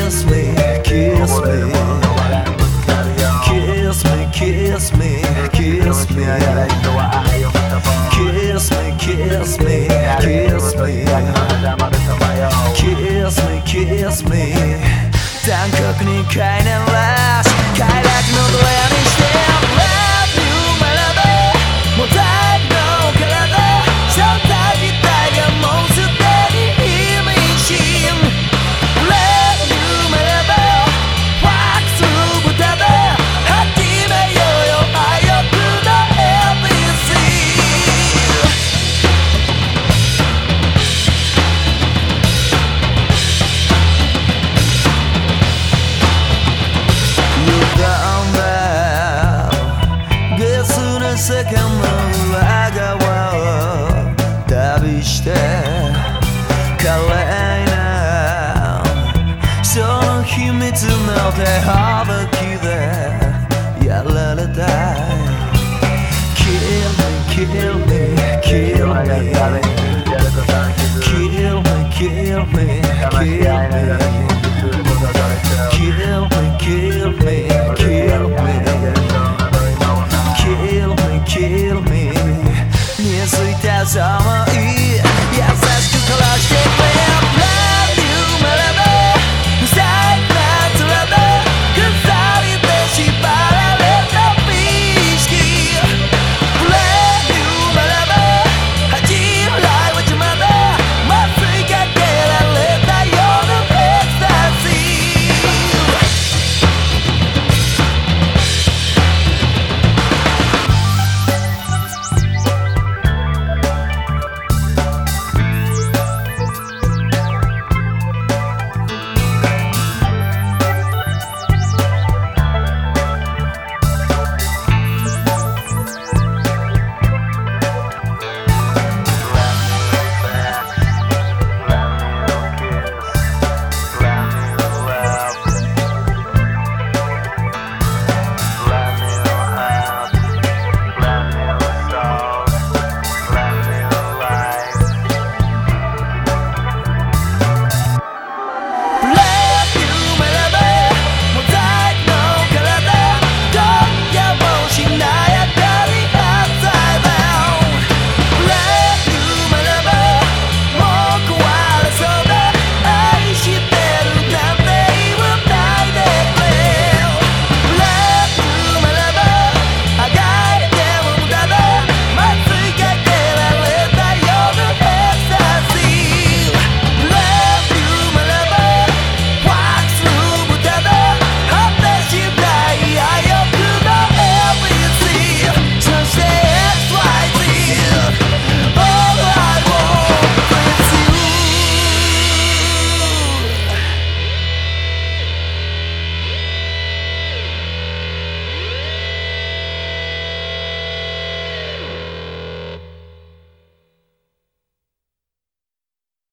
kiss me, kiss me. Kiss me, kiss me, kiss me. Kiss me, kiss me, kiss me. Kiss me, 世間の裏側を旅して華麗なその秘密の手ほどきでやられたい Kill me, kill me, kill me Kill me, kill me, kill me Kill me, kill me, Me